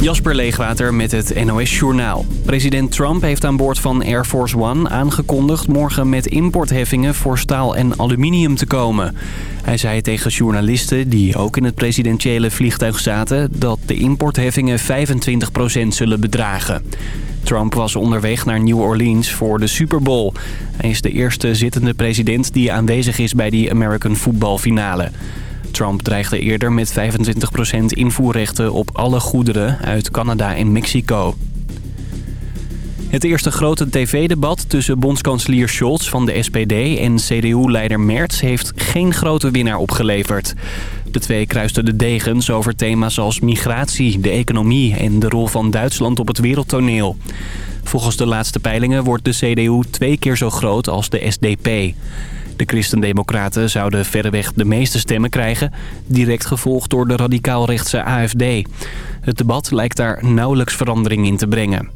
Jasper Leegwater met het NOS Journaal. President Trump heeft aan boord van Air Force One aangekondigd... morgen met importheffingen voor staal en aluminium te komen. Hij zei tegen journalisten die ook in het presidentiële vliegtuig zaten... dat de importheffingen 25% zullen bedragen. Trump was onderweg naar New Orleans voor de Super Bowl. Hij is de eerste zittende president die aanwezig is bij die American footballfinale. Trump dreigde eerder met 25% invoerrechten op alle goederen uit Canada en Mexico. Het eerste grote tv-debat tussen bondskanselier Scholz van de SPD en CDU-leider Merz heeft geen grote winnaar opgeleverd. De twee kruisten de degens over thema's als migratie, de economie en de rol van Duitsland op het wereldtoneel. Volgens de laatste peilingen wordt de CDU twee keer zo groot als de SDP. De Christendemocraten zouden verreweg de meeste stemmen krijgen... direct gevolgd door de radicaal-rechtse AFD. Het debat lijkt daar nauwelijks verandering in te brengen.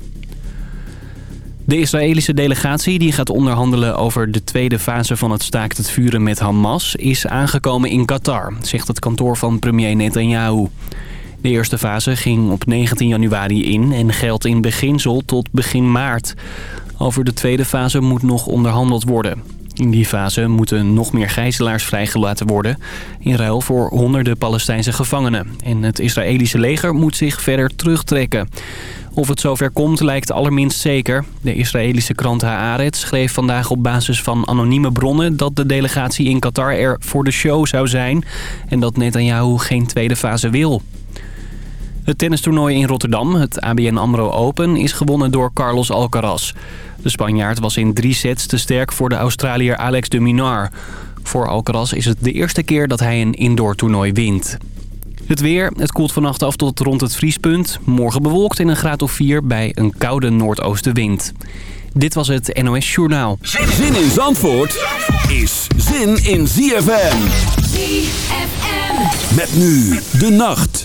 De Israëlische delegatie die gaat onderhandelen over de tweede fase van het staakt het vuren met Hamas... is aangekomen in Qatar, zegt het kantoor van premier Netanyahu. De eerste fase ging op 19 januari in en geldt in beginsel tot begin maart. Over de tweede fase moet nog onderhandeld worden. In die fase moeten nog meer gijzelaars vrijgelaten worden... in ruil voor honderden Palestijnse gevangenen. En het Israëlische leger moet zich verder terugtrekken. Of het zover komt lijkt allerminst zeker. De Israëlische krant Haaretz schreef vandaag op basis van anonieme bronnen... dat de delegatie in Qatar er voor de show zou zijn... en dat Netanyahu geen tweede fase wil. Het tennistoernooi in Rotterdam, het ABN AMRO Open, is gewonnen door Carlos Alcaraz. De Spanjaard was in drie sets te sterk voor de Australiër Alex de Minar. Voor Alcaraz is het de eerste keer dat hij een indoor toernooi wint. Het weer, het koelt vannacht af tot rond het vriespunt. Morgen bewolkt in een graad of 4 bij een koude noordoostenwind. Dit was het NOS Journaal. Zin in Zandvoort is zin in ZFM. ZFM. Met nu de nacht.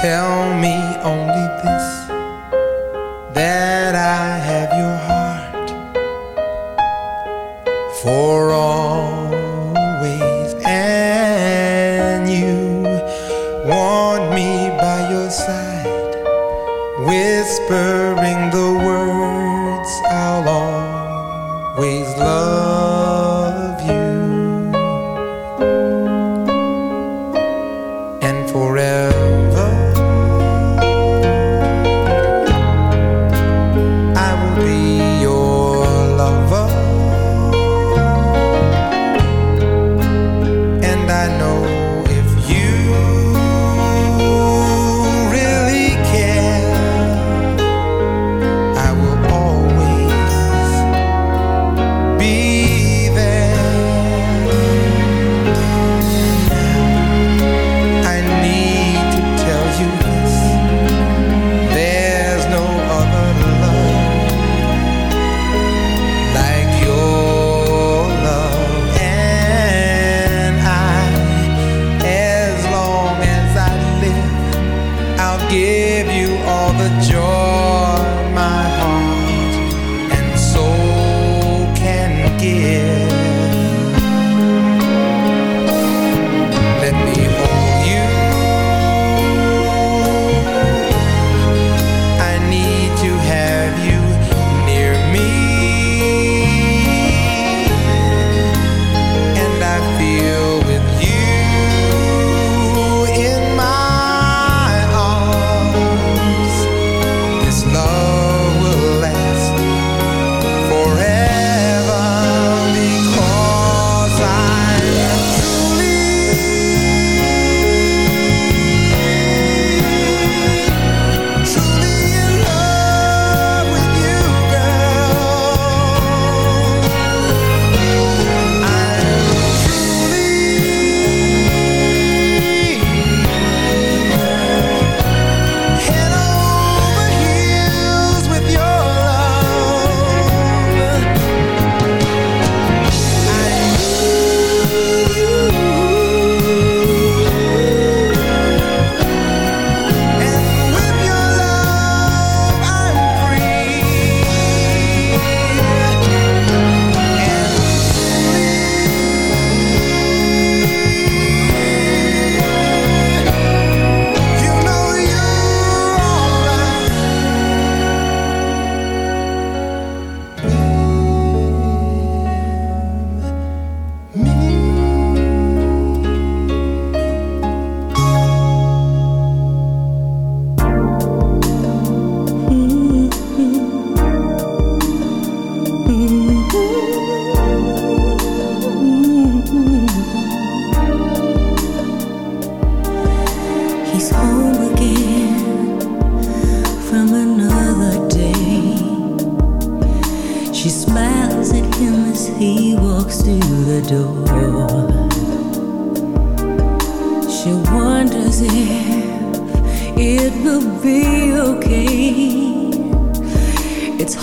tell me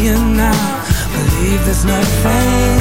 you now. Believe there's nothing.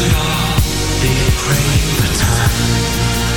should all be praying for time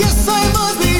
guess I must be